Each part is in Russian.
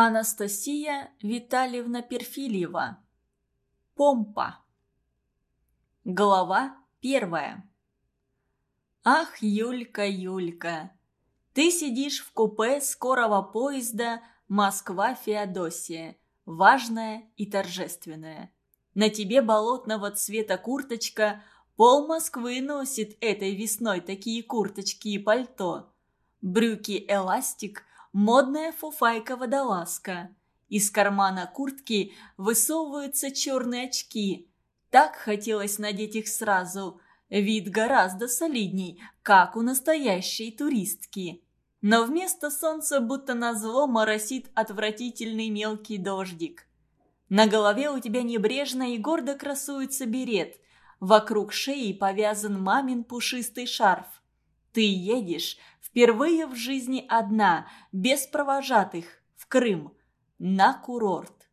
Анастасия Витальевна Перфильева. Помпа. Глава первая. Ах, Юлька, Юлька, ты сидишь в купе скорого поезда Москва-Феодосия, важная и торжественная. На тебе болотного цвета курточка, пол Москвы носит этой весной такие курточки и пальто. Брюки эластик, модная фуфайка-водолазка. Из кармана куртки высовываются черные очки. Так хотелось надеть их сразу. Вид гораздо солидней, как у настоящей туристки. Но вместо солнца будто назло моросит отвратительный мелкий дождик. На голове у тебя небрежно и гордо красуется берет. Вокруг шеи повязан мамин пушистый шарф. Ты едешь впервые в жизни одна, без провожатых, в Крым, на курорт.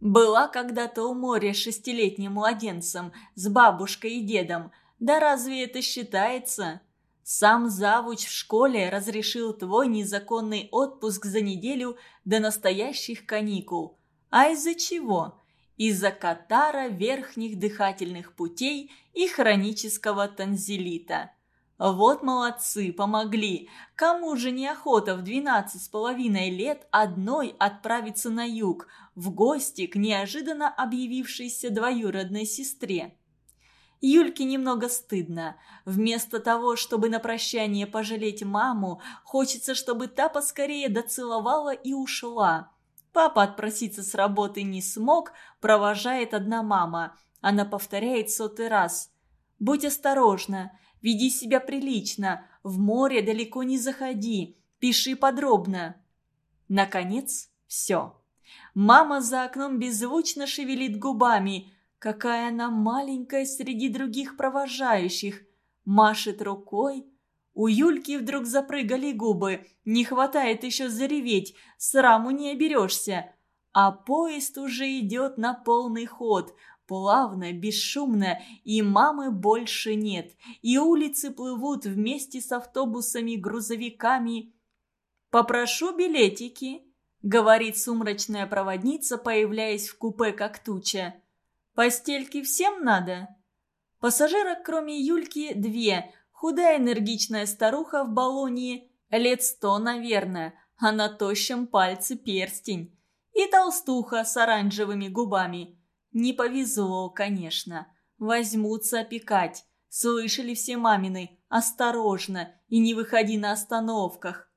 Была когда-то у моря шестилетним младенцем с бабушкой и дедом. Да разве это считается? Сам завуч в школе разрешил твой незаконный отпуск за неделю до настоящих каникул. А из-за чего? Из-за катара верхних дыхательных путей и хронического танзелита. Вот молодцы, помогли. Кому же неохота в двенадцать с половиной лет одной отправиться на юг, в гости к неожиданно объявившейся двоюродной сестре? Юльке немного стыдно. Вместо того, чтобы на прощание пожалеть маму, хочется, чтобы та поскорее доцеловала и ушла. Папа отпроситься с работы не смог, провожает одна мама. Она повторяет сотый раз. «Будь осторожна, веди себя прилично, в море далеко не заходи, пиши подробно». Наконец, все. Мама за окном беззвучно шевелит губами – Какая она маленькая среди других провожающих. Машет рукой. У Юльки вдруг запрыгали губы. Не хватает еще зареветь, сраму не оберешься. А поезд уже идет на полный ход. Плавно, бесшумно, и мамы больше нет. И улицы плывут вместе с автобусами, грузовиками. «Попрошу билетики», — говорит сумрачная проводница, появляясь в купе как туча. Постельки всем надо?» Пассажирок, кроме Юльки, две. Худая энергичная старуха в баллоне, лет сто, наверное, а на тощем пальце перстень. И толстуха с оранжевыми губами. Не повезло, конечно. Возьмутся опекать. Слышали все мамины «Осторожно!» и «Не выходи на остановках».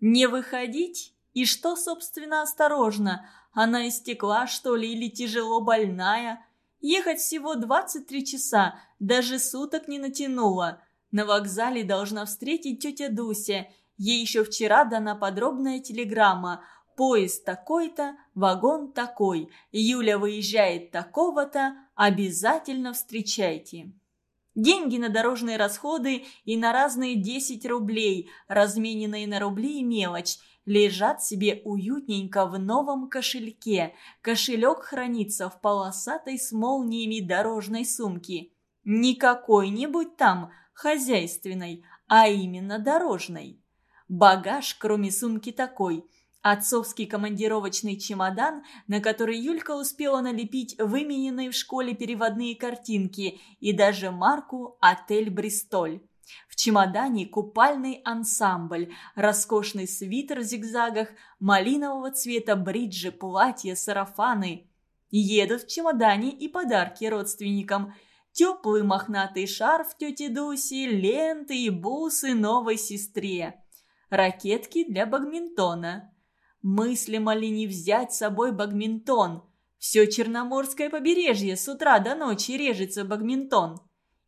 Не выходить? И что, собственно, осторожно? Она истекла, что ли, или тяжело больная? Ехать всего 23 часа, даже суток не натянула. На вокзале должна встретить тетя Дуся. Ей еще вчера дана подробная телеграмма. Поезд такой-то, вагон такой. Юля выезжает такого-то, обязательно встречайте. Деньги на дорожные расходы и на разные 10 рублей, размененные на рубли и мелочь – лежат себе уютненько в новом кошельке. Кошелек хранится в полосатой с молниями дорожной сумке. Не какой-нибудь там хозяйственной, а именно дорожной. Багаж, кроме сумки, такой – Отцовский командировочный чемодан, на который Юлька успела налепить вымененные в школе переводные картинки и даже марку «Отель Бристоль». В чемодане купальный ансамбль, роскошный свитер в зигзагах, малинового цвета бриджи, платья, сарафаны. Едут в чемодане и подарки родственникам. Теплый мохнатый шарф тети Дуси, ленты и бусы новой сестре. Ракетки для бадминтона. Мыслимо ли не взять с собой бадминтон? Все Черноморское побережье с утра до ночи режется бадминтон.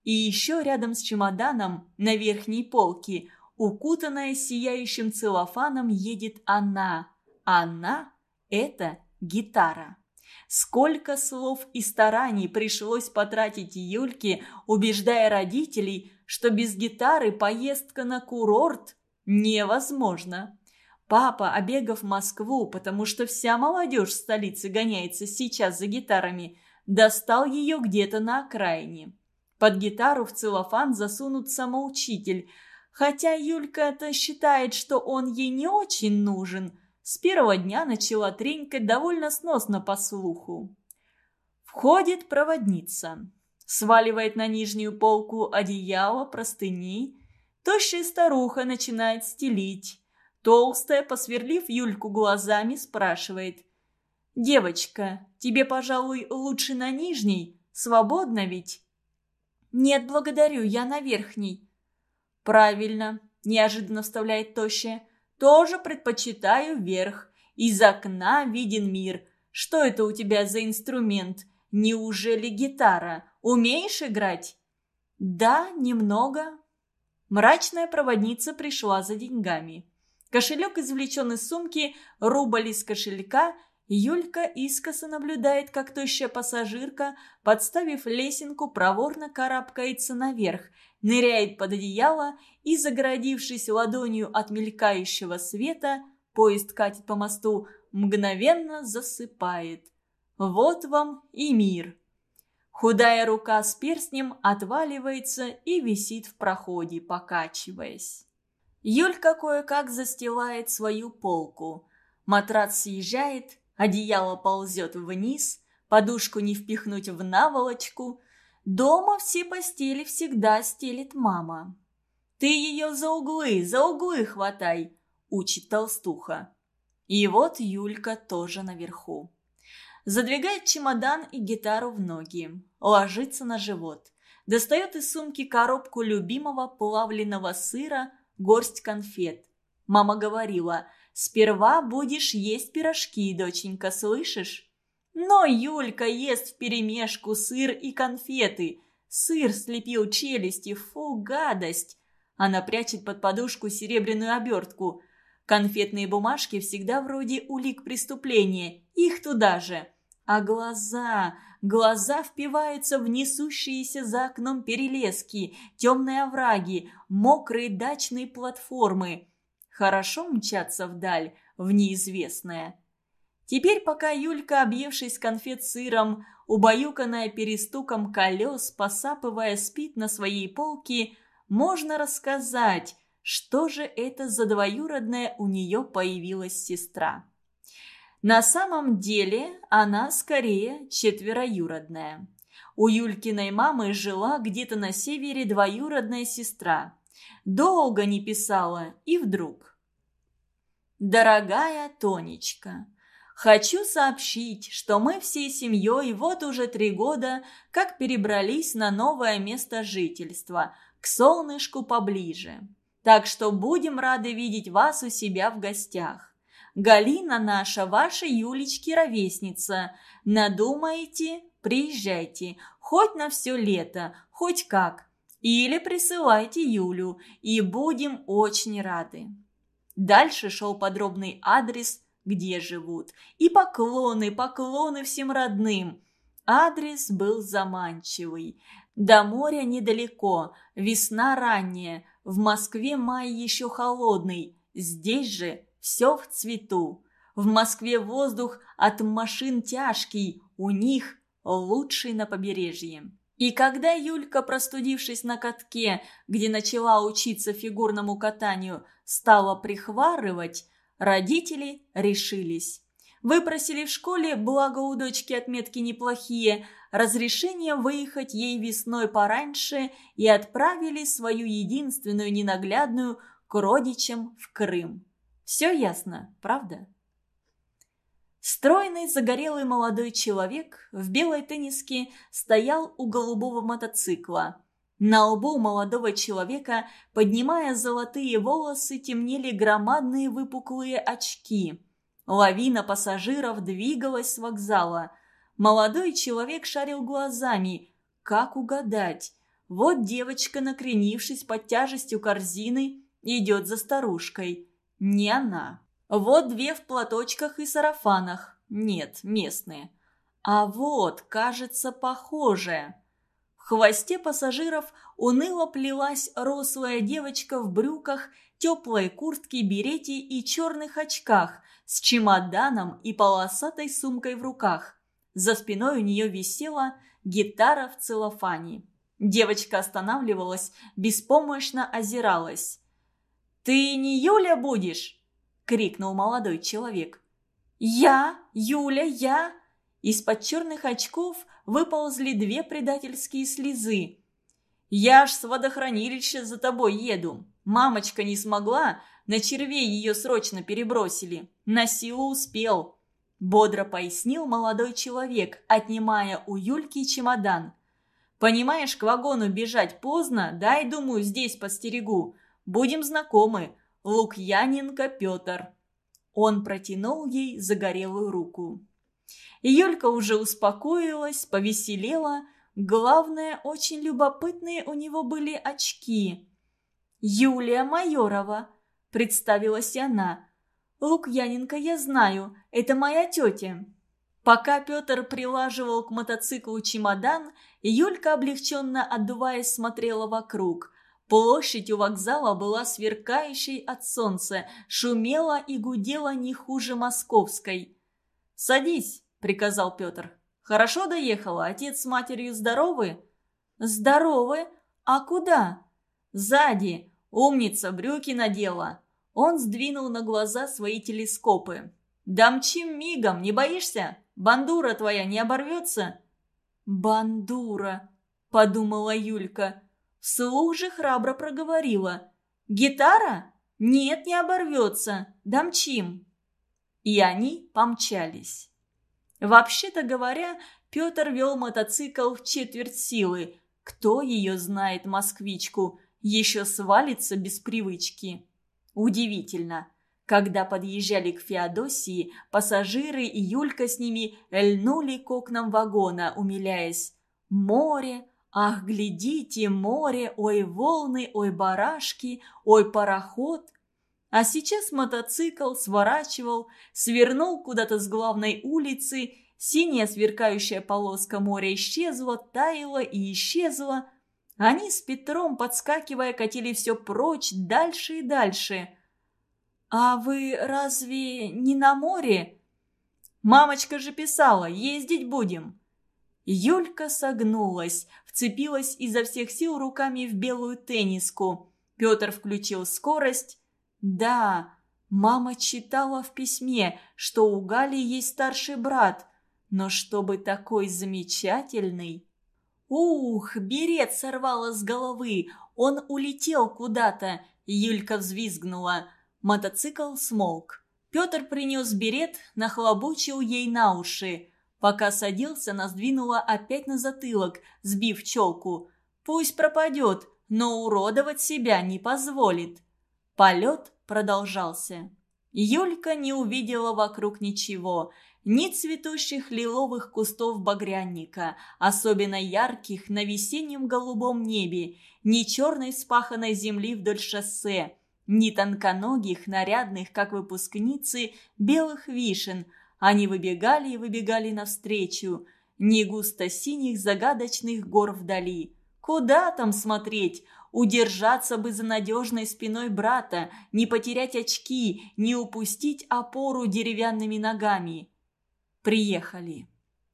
И еще рядом с чемоданом на верхней полке, укутанная сияющим целлофаном, едет она. Она – это гитара. Сколько слов и стараний пришлось потратить Юльке, убеждая родителей, что без гитары поездка на курорт невозможна. Папа, обегав Москву, потому что вся молодежь в столице гоняется сейчас за гитарами, достал ее где-то на окраине. Под гитару в целлофан засунут самоучитель. Хотя Юлька-то считает, что он ей не очень нужен. с первого дня начала тренькать довольно сносно по слуху. Входит проводница. Сваливает на нижнюю полку одеяло, простыни. Тощая старуха начинает стелить. Толстая, посверлив Юльку глазами, спрашивает. «Девочка, тебе, пожалуй, лучше на нижней? Свободно ведь?» «Нет, благодарю, я на верхней». «Правильно», – неожиданно вставляет Тощая. «Тоже предпочитаю верх. Из окна виден мир. Что это у тебя за инструмент? Неужели гитара? Умеешь играть?» «Да, немного». Мрачная проводница пришла за деньгами. Кошелек извлечен из сумки, рубль из кошелька – Юлька искоса наблюдает, как тощая пассажирка, подставив лесенку, проворно карабкается наверх, ныряет под одеяло и, загородившись ладонью от мелькающего света, поезд катит по мосту, мгновенно засыпает. Вот вам и мир. Худая рука с перстнем отваливается и висит в проходе, покачиваясь. Юлька кое-как застилает свою полку. Матрац съезжает, Одеяло ползет вниз, подушку не впихнуть в наволочку. Дома все постели всегда стелит мама. «Ты ее за углы, за углы хватай!» – учит толстуха. И вот Юлька тоже наверху. Задвигает чемодан и гитару в ноги, ложится на живот. Достает из сумки коробку любимого плавленного сыра, горсть конфет. Мама говорила – Сперва будешь есть пирожки, доченька, слышишь? Но Юлька ест вперемешку сыр и конфеты. Сыр слепил челюсти, фу, гадость. Она прячет под подушку серебряную обертку. Конфетные бумажки всегда вроде улик преступления, их туда же. А глаза, глаза впиваются в несущиеся за окном перелески, темные овраги, мокрые дачные платформы. Хорошо мчаться вдаль, в неизвестное. Теперь, пока Юлька, объевшись конфет сыром, убаюканная перестуком колес, посапывая, спит на своей полке, можно рассказать, что же это за двоюродная у нее появилась сестра. На самом деле она скорее четвероюродная. У Юлькиной мамы жила где-то на севере двоюродная сестра. Долго не писала, и вдруг. Дорогая Тонечка, хочу сообщить, что мы всей семьей вот уже три года как перебрались на новое место жительства, к солнышку поближе. Так что будем рады видеть вас у себя в гостях. Галина наша, ваша Юлечки ровесница. Надумаете, приезжайте, хоть на все лето, хоть как. Или присылайте Юлю, и будем очень рады. Дальше шел подробный адрес, где живут. И поклоны, поклоны всем родным. Адрес был заманчивый. До моря недалеко, весна ранняя, в Москве май еще холодный. Здесь же все в цвету. В Москве воздух от машин тяжкий, у них лучший на побережье. И когда Юлька, простудившись на катке, где начала учиться фигурному катанию, стала прихварывать, родители решились. Выпросили в школе, благо у дочки отметки неплохие, разрешение выехать ей весной пораньше и отправили свою единственную ненаглядную к родичам в Крым. Все ясно, правда? Стройный, загорелый молодой человек в белой тенниске стоял у голубого мотоцикла. На лбу молодого человека, поднимая золотые волосы, темнели громадные выпуклые очки. Лавина пассажиров двигалась с вокзала. Молодой человек шарил глазами. Как угадать? Вот девочка, накренившись под тяжестью корзины, идет за старушкой. Не она. Вот две в платочках и сарафанах. Нет, местные. А вот, кажется, похожая. В хвосте пассажиров уныло плелась рослая девочка в брюках, теплой куртке, берете и черных очках, с чемоданом и полосатой сумкой в руках. За спиной у нее висела гитара в целлофане. Девочка останавливалась, беспомощно озиралась. «Ты не Юля будешь?» крикнул молодой человек. «Я? Юля, я?» Из-под черных очков выползли две предательские слезы. «Я ж с водохранилища за тобой еду. Мамочка не смогла, на червей ее срочно перебросили. На силу успел», – бодро пояснил молодой человек, отнимая у Юльки чемодан. «Понимаешь, к вагону бежать поздно, дай, думаю, здесь постерегу. Будем знакомы. Лукьяненко Петр». Он протянул ей загорелую руку. Юлька уже успокоилась, повеселела. Главное, очень любопытные у него были очки. «Юлия Майорова», – представилась она. «Лукьяненко я знаю, это моя тетя». Пока Петр прилаживал к мотоциклу чемодан, Юлька, облегченно отдуваясь, смотрела вокруг. Площадь у вокзала была сверкающей от солнца, шумела и гудела не хуже московской. «Садись», – приказал Петр. «Хорошо доехала? Отец с матерью здоровы?» «Здоровы? А куда?» «Сзади. Умница, брюки надела». Он сдвинул на глаза свои телескопы. «Дамчим мигом, не боишься? Бандура твоя не оборвется?» «Бандура», – подумала Юлька. Вслух же храбро проговорила. «Гитара? Нет, не оборвется. Дамчим». И они помчались. Вообще-то говоря, Петр вел мотоцикл в четверть силы. Кто ее знает, москвичку, еще свалится без привычки. Удивительно. Когда подъезжали к Феодосии, пассажиры и Юлька с ними льнули к окнам вагона, умиляясь. Море, ах, глядите, море, ой, волны, ой, барашки, ой, пароход. А сейчас мотоцикл сворачивал, свернул куда-то с главной улицы, синяя сверкающая полоска моря исчезла, таяла и исчезла. Они с Петром, подскакивая, катили все прочь, дальше и дальше – «А вы разве не на море?» «Мамочка же писала, ездить будем». Юлька согнулась, вцепилась изо всех сил руками в белую тенниску. Петр включил скорость. «Да, мама читала в письме, что у Гали есть старший брат, но чтобы такой замечательный...» «Ух, берет сорвало с головы, он улетел куда-то!» Юлька взвизгнула. Мотоцикл смолк. Петр принес берет, нахлобучил ей на уши. Пока садился, нас двинула опять на затылок, сбив челку. Пусть пропадет, но уродовать себя не позволит. Полет продолжался. Юлька не увидела вокруг ничего. Ни цветущих лиловых кустов багрянника, особенно ярких на весеннем голубом небе, ни черной спаханной земли вдоль шоссе, ни тонконогих, нарядных, как выпускницы, белых вишен. Они выбегали и выбегали навстречу. Ни густо-синих загадочных гор вдали. Куда там смотреть? Удержаться бы за надежной спиной брата, не потерять очки, не упустить опору деревянными ногами. Приехали.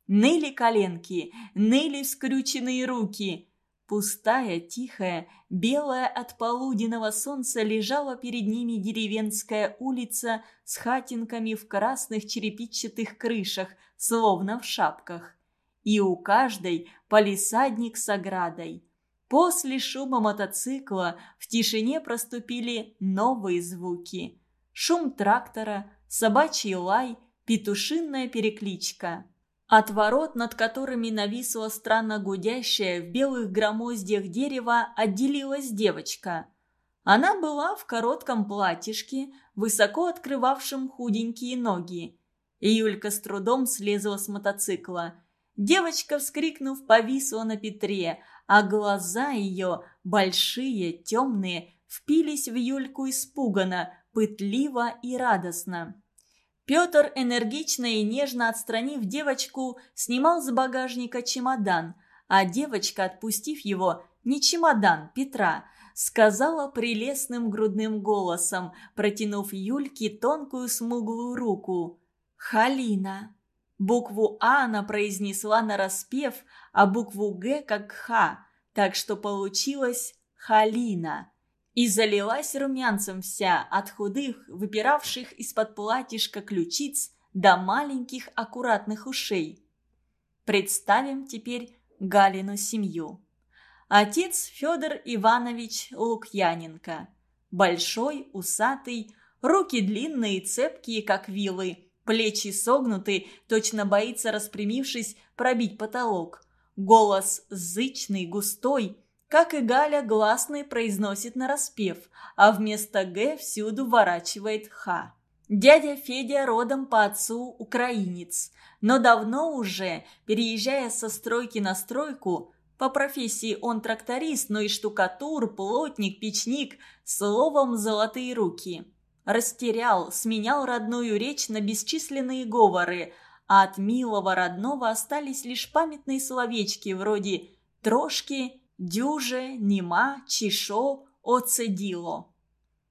Ныли коленки, ныли скрюченные руки. Пустая, тихая, белая от полуденного солнца лежала перед ними деревенская улица с хатинками в красных черепичатых крышах, словно в шапках. И у каждой полисадник с оградой. После шума мотоцикла в тишине проступили новые звуки. Шум трактора, собачий лай, петушинная перекличка. От ворот, над которыми нависла странно гудящая в белых громоздьях дерева, отделилась девочка. Она была в коротком платьишке, высоко открывавшем худенькие ноги. Юлька с трудом слезла с мотоцикла. Девочка, вскрикнув, повисла на Петре, а глаза ее, большие, темные, впились в Юльку испуганно, пытливо и радостно. Петр, энергично и нежно отстранив девочку, снимал с багажника чемодан, а девочка, отпустив его, не чемодан, Петра, сказала прелестным грудным голосом, протянув Юльке тонкую смуглую руку. «Халина». Букву «А» она произнесла нараспев, а букву «Г» как «Х», так что получилось «Халина». И залилась румянцем вся от худых, выпиравших из-под платьишка ключиц до маленьких аккуратных ушей. Представим теперь Галину семью. Отец Федор Иванович Лукьяненко. Большой, усатый, руки длинные, цепкие, как вилы, плечи согнуты, точно боится, распрямившись, пробить потолок. Голос зычный, густой, как и Галя гласный произносит нараспев, а вместо «г» всюду ворачивает «х». Дядя Федя родом по отцу украинец, но давно уже, переезжая со стройки на стройку, по профессии он тракторист, но и штукатур, плотник, печник, словом «золотые руки». Растерял, сменял родную речь на бесчисленные говоры, а от милого родного остались лишь памятные словечки вроде «трошки», «дюже», «нема», «чешо», «оцедило».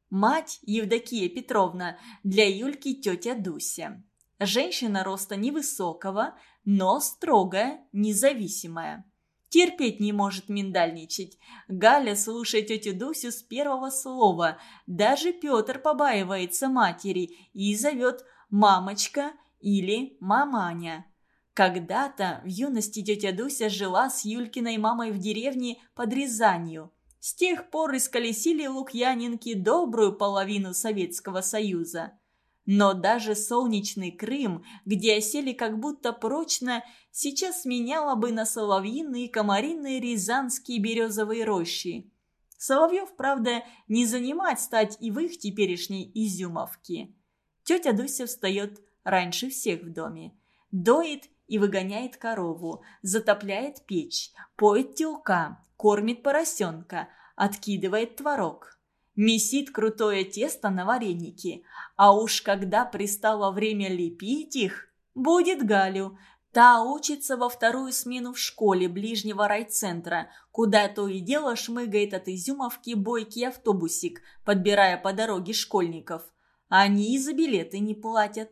Мать Евдокия Петровна, для Юльки тетя Дуся. Женщина роста невысокого, но строгая, независимая. Терпеть не может миндальничать. Галя слушает тетю Дусю с первого слова. Даже Петр побаивается матери и зовет «мамочка» или «маманя». Когда-то в юности тетя Дуся жила с Юлькиной мамой в деревне под Рязанью. С тех пор исколесили лукьянинки добрую половину Советского Союза. Но даже солнечный Крым, где осели как будто прочно, сейчас меняла бы на соловьиные, комариные, рязанские березовые рощи. Соловьев, правда, не занимать стать и в их теперешней Изюмовке. Тетя Дуся встает раньше всех в доме. Доит и выгоняет корову, затопляет печь, поет телка, кормит поросенка, откидывает творог месит крутое тесто на вареники. А уж когда пристало время лепить их, будет Галю. Та учится во вторую смену в школе ближнего райцентра, куда то и дело шмыгает от Изюмовки бойкий автобусик, подбирая по дороге школьников. Они и за билеты не платят.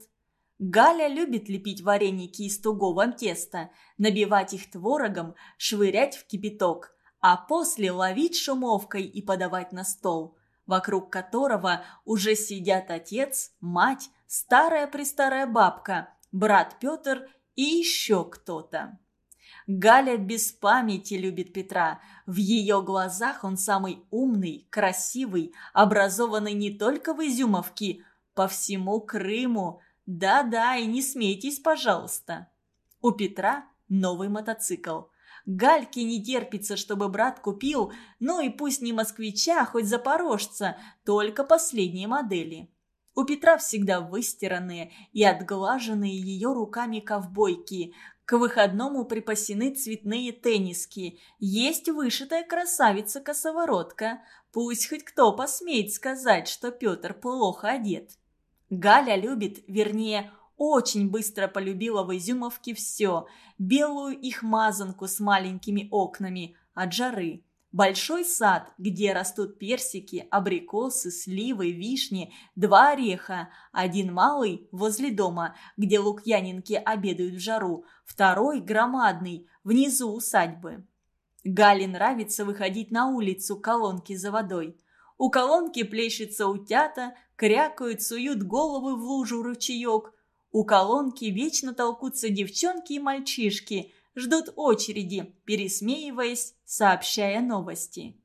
Галя любит лепить вареники из тугого теста, набивать их творогом, швырять в кипяток, а после ловить шумовкой и подавать на стол вокруг которого уже сидят отец, мать, старая-престарая бабка, брат Петр и еще кто-то. Галя без памяти любит Петра. В ее глазах он самый умный, красивый, образованный не только в Изюмовке, по всему Крыму. Да-да, и не смейтесь, пожалуйста. У Петра новый мотоцикл. Гальке не терпится, чтобы брат купил, ну и пусть не москвича, хоть запорожца, только последние модели. У Петра всегда выстиранные и отглаженные ее руками ковбойки. К выходному припасены цветные тенниски. Есть вышитая красавица-косоворотка. Пусть хоть кто посмеет сказать, что Петр плохо одет. Галя любит, вернее, очень быстро полюбила в Изюмовке все. Белую их мазанку с маленькими окнами от жары. Большой сад, где растут персики, абрикосы, сливы, вишни, два ореха. Один малый возле дома, где лукьянинки обедают в жару. Второй громадный, внизу усадьбы. Гале нравится выходить на улицу колонки за водой. У колонки плещется утята, крякают, суют головы в лужу ручеек – у колонки вечно толкутся девчонки и мальчишки, ждут очереди, пересмеиваясь, сообщая новости.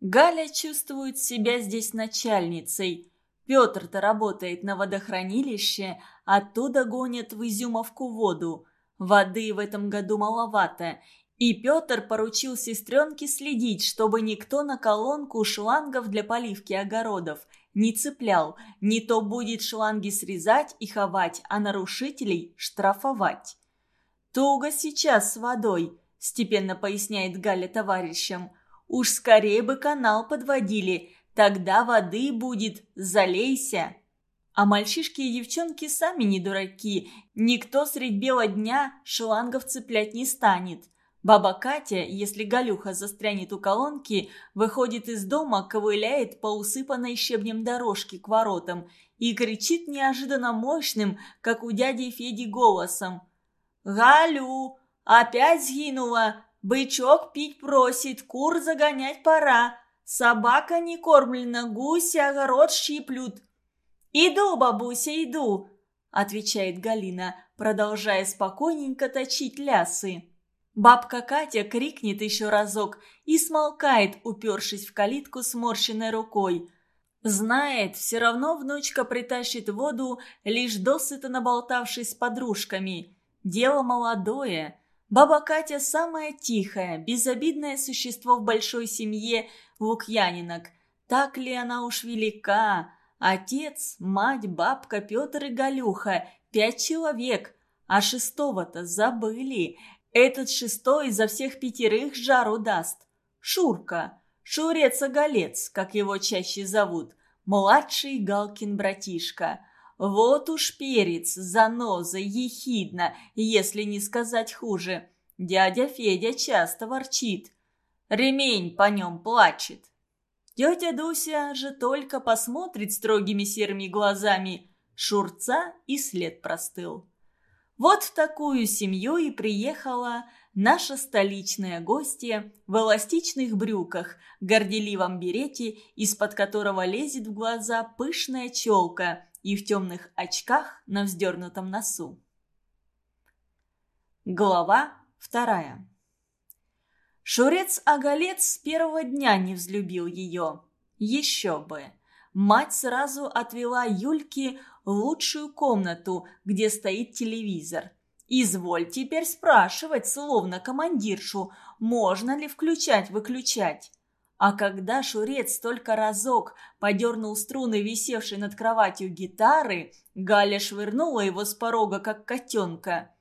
Галя чувствует себя здесь начальницей. Петр-то работает на водохранилище, оттуда гонят в Изюмовку воду. Воды в этом году маловато, и Петр поручил сестренке следить, чтобы никто на колонку шлангов для поливки огородов не цеплял, не то будет шланги срезать и ховать, а нарушителей штрафовать. «Туго сейчас с водой», – степенно поясняет Галя товарищам. «Уж скорее бы канал подводили, тогда воды будет, залейся». А мальчишки и девчонки сами не дураки, никто средь бела дня шлангов цеплять не станет. Баба Катя, если Галюха застрянет у колонки, выходит из дома, ковыляет по усыпанной щебнем дорожке к воротам и кричит неожиданно мощным, как у дяди Феди голосом. «Галю! Опять сгинула! Бычок пить просит, кур загонять пора! Собака не кормлена, гуси огород щиплют». «Иду, бабуся, иду», — отвечает Галина, продолжая спокойненько точить лясы. Бабка Катя крикнет еще разок и смолкает, упершись в калитку сморщенной рукой. Знает, все равно внучка притащит воду, лишь досыта наболтавшись с подружками. Дело молодое. Баба Катя самая тихая, безобидное существо в большой семье Лукьянинок. Так ли она уж велика? Отец, мать, бабка, Петр и Галюха – пять человек, а шестого-то забыли. Этот шестой изо всех пятерых жару даст. Шурка, Шурец-оголец, как его чаще зовут, младший Галкин братишка. Вот уж перец, заноза, ехидно, если не сказать хуже. Дядя Федя часто ворчит. Ремень по нем плачет. Тетя Дуся же только посмотрит строгими серыми глазами. Шурца и след простыл. Вот в такую семью и приехала наша столичная гостья в эластичных брюках, горделивом берете, из-под которого лезет в глаза пышная челка и в темных очках на вздернутом носу. Глава вторая Шурец-оголец с первого дня не взлюбил ее. Еще бы. Мать сразу отвела Юльке лучшую комнату, где стоит телевизор. Изволь теперь спрашивать, словно командиршу, можно ли включать-выключать. А когда Шурец только разок подернул струны, висевшей над кроватью гитары, Галя швырнула его с порога, как котенка.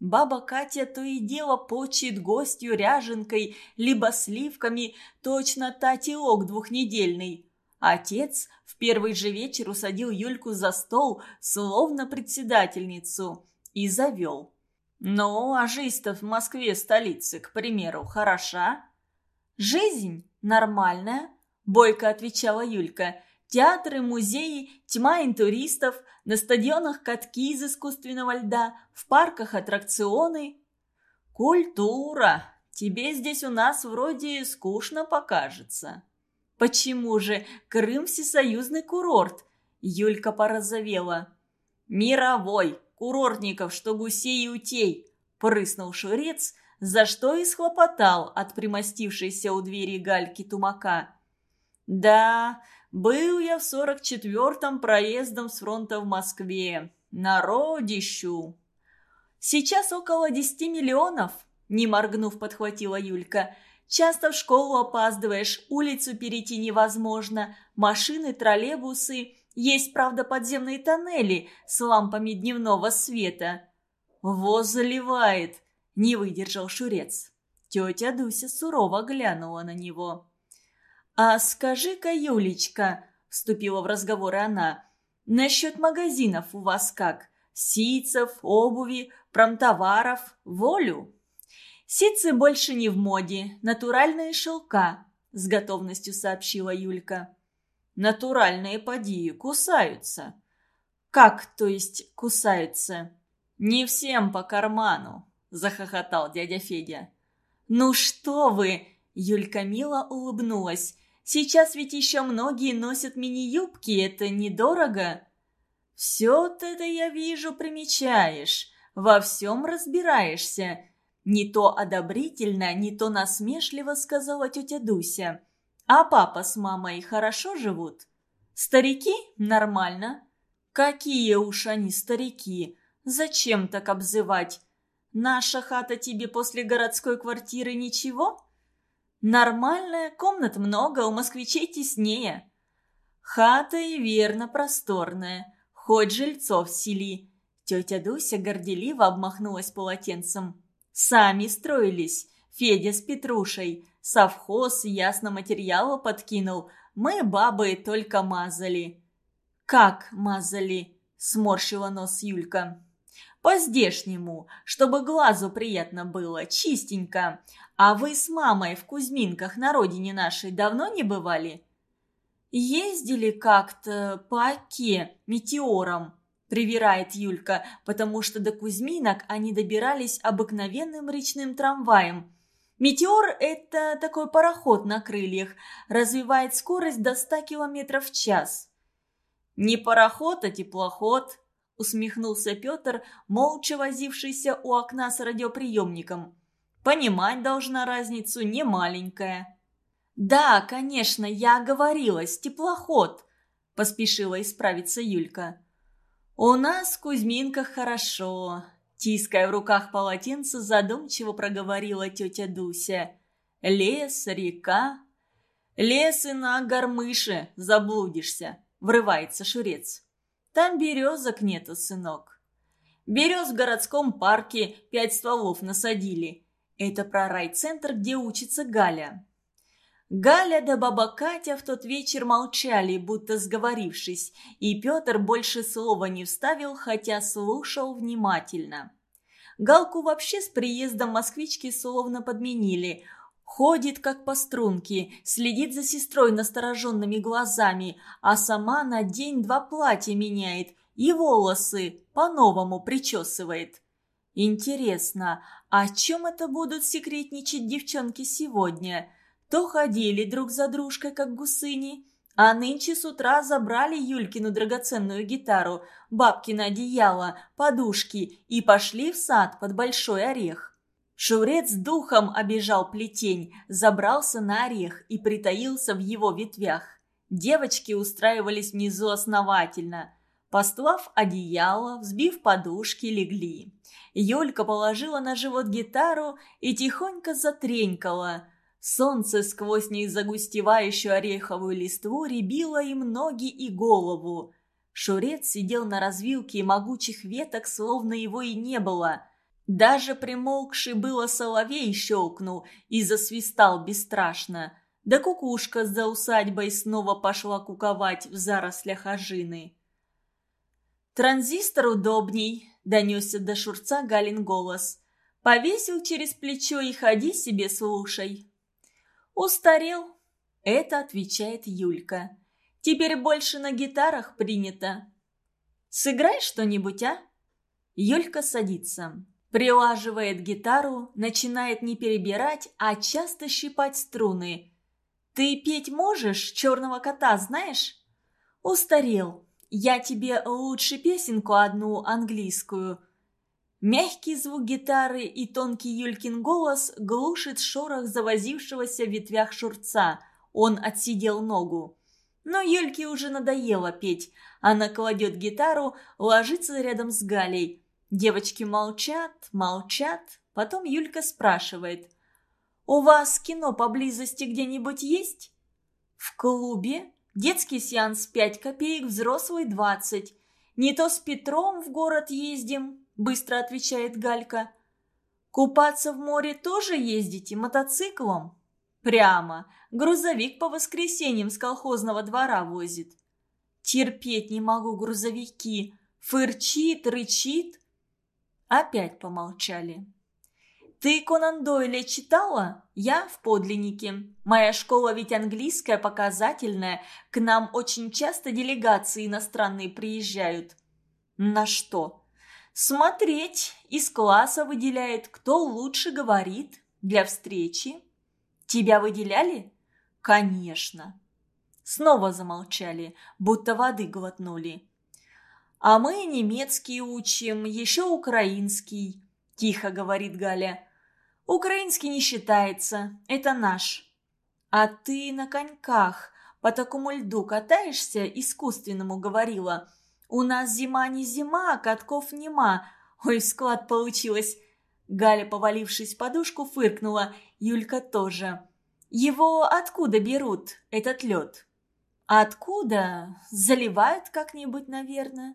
Баба Катя то и дело почит гостью ряженкой, либо сливками, точно татиок двухнедельный. Отец в первый же вечер усадил Юльку за стол, словно председательницу, и завел. «Ну, а жизнь-то в Москве, столице, к примеру, хороша?» «Жизнь нормальная», – бойко отвечала Юлька. Театры, музеи, тьма интуристов, на стадионах катки из искусственного льда, в парках аттракционы. Культура. Тебе здесь у нас вроде скучно покажется. Почему же Крым всесоюзный курорт? Юлька порозовела. Мировой, курортников, что гусей и утей, прыснул Шурец, за что и схлопотал от примостившейся у двери гальки тумака. Да, был я в сорок четвертом проездом с фронта в Москве. Народищу. Сейчас около десяти миллионов, не моргнув, подхватила Юлька. Часто в школу опаздываешь, улицу перейти невозможно, машины, троллейбусы. Есть, правда, подземные тоннели с лампами дневного света. Во заливает, не выдержал Шурец. Тетя Дуся сурово глянула на него. «А скажи-ка, Юлечка», – вступила в разговор она, – «насчет магазинов у вас как? Ситцев, обуви, промтоваров, волю?» «Ситцы больше не в моде, натуральные шелка», – с готовностью сообщила Юлька. «Натуральные поди кусаются». «Как, то есть, кусаются?» «Не всем по карману», – захохотал дядя Федя. «Ну что вы!» – Юлька мило улыбнулась. Сейчас ведь еще многие носят мини-юбки, это недорого. Все-то это я вижу примечаешь, во всем разбираешься. Не то одобрительно, не то насмешливо сказала тетя Дуся. А папа с мамой хорошо живут? Старики? Нормально. Какие уж они старики. Зачем так обзывать? Наша хата тебе после городской квартиры ничего? Нормальная, комнат много, у москвичей теснее. Хата и верно просторная, хоть жильцов сели. Тетя Дуся горделиво обмахнулась полотенцем. Сами строились, Федя с Петрушей. Совхоз ясно материала подкинул, мы, бабы, только мазали. «Как мазали?» – сморщила нос Юлька. «По-здешнему, чтобы глазу приятно было, чистенько. А вы с мамой в Кузьминках на родине нашей давно не бывали?» «Ездили как-то по Оке, метеором», – привирает Юлька, потому что до Кузьминок они добирались обыкновенным речным трамваем. Метеор – это такой пароход на крыльях, развивает скорость до 100 км в час. «Не пароход, а теплоход», – усмехнулся Петр, молча возившийся у окна с радиоприемником. «Понимать должна разницу не маленькая». «Да, конечно, я оговорилась, теплоход», – поспешила исправиться Юлька. «У нас в Кузьминках хорошо», – тиская в руках полотенце, задумчиво проговорила тетя Дуся. «Лес, река». «Лес и на Гормыше заблудишься», – врывается Шурец. «Там березок нету, сынок». «Берез в городском парке пять стволов насадили». Это про райцентр, где учится Галя. Галя да баба Катя в тот вечер молчали, будто сговорившись, и Петр больше слова не вставил, хотя слушал внимательно. Галку вообще с приездом москвички словно подменили. Ходит, как по струнке, следит за сестрой настороженными глазами, а сама на день-два платья меняет и волосы по-новому причесывает. Интересно, о чем это будут секретничать девчонки сегодня – то ходили друг за дружкой, как гусыни, а нынче с утра забрали Юлькину драгоценную гитару, бабкино одеяло, подушки и пошли в сад под большой орех. Шурец духом обежал плетень, забрался на орех и притаился в его ветвях. Девочки устраивались внизу основательно. Постлав одеяло, взбив подушки, легли. Юлька положила на живот гитару и тихонько затренькала. Солнце сквозь незагустевающую ореховую листву рябило им ноги и голову. Шурец сидел на развилке могучих веток, словно его и не было. Даже примолкший было соловей щелкнул и засвистал бесстрашно. Да кукушка за усадьбой снова пошла куковать в зарослях ожины. «Транзистор удобней», — донесся до Шурца Галин голос. «Повесил через плечо и ходи себе слушай». «Устарел», — это отвечает Юлька. «Теперь больше на гитарах принято». «Сыграй что-нибудь, а?» Юлька садится, прилаживает гитару, начинает не перебирать, а часто щипать струны. «Ты петь можешь? Черного кота знаешь?» «Устарел. Я тебе лучше песенку одну английскую». Мягкий звук гитары и тонкий Юлькин голос глушит шорох завозившегося в ветвях шурца. Он отсидел ногу. Но Юльке уже надоело петь. Она кладет гитару, ложится рядом с Галей. Девочки молчат, молчат. Потом Юлька спрашивает. «У вас кино поблизости где-нибудь есть?» «В клубе. Детский сеанс 5 копеек, взрослый 20. Не то с Петром в город ездим, быстро отвечает Галька. «Купаться в море тоже ездите мотоциклом?» «Прямо. Грузовик по воскресеньям с колхозного двора возит». «Терпеть не могу грузовики. Фырчит, рычит». Опять помолчали. «Ты Конан Дойля читала? Я в подлиннике. Моя школа ведь английская, показательная. К нам очень часто делегации иностранные приезжают». «На что?» Смотреть из класса выделяет, кто лучше говорит для встречи. Тебя выделяли? Конечно. Снова замолчали, будто воды глотнули. А мы немецкий учим, еще украинский, тихо говорит Галя. Украинский не считается, это наш. А ты на коньках по такому льду катаешься, искусственному говорила – у нас зима не зима, а катков нема. Ой, склад получилось. Галя, повалившись в подушку, фыркнула. Юлька тоже. Его откуда берут, этот лед? Откуда? Заливают как-нибудь, наверное.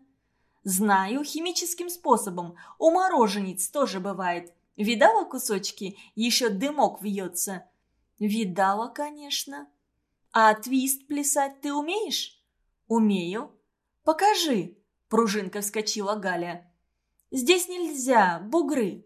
Знаю, химическим способом. У морожениц тоже бывает. Видала кусочки? Еще дымок вьется. Видала, конечно. А твист плясать ты умеешь? Умею. «Покажи!» – пружинка вскочила Галя. «Здесь нельзя, бугры!»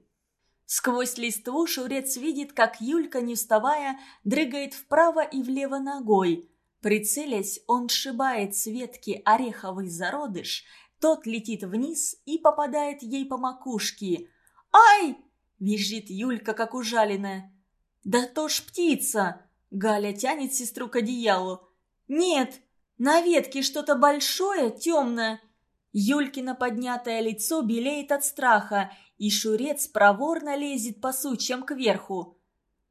Сквозь листву Шурец видит, как Юлька, не вставая, дрыгает вправо и влево ногой. Прицелясь, он сшибает с ветки ореховый зародыш, тот летит вниз и попадает ей по макушке. «Ай!» – визжит Юлька, как ужаленная. «Да то ж птица!» Галя тянет сестру к одеялу. «Нет, на ветке что-то большое, темное». Юлькино поднятое лицо белеет от страха, и Шурец проворно лезет по сучьям кверху.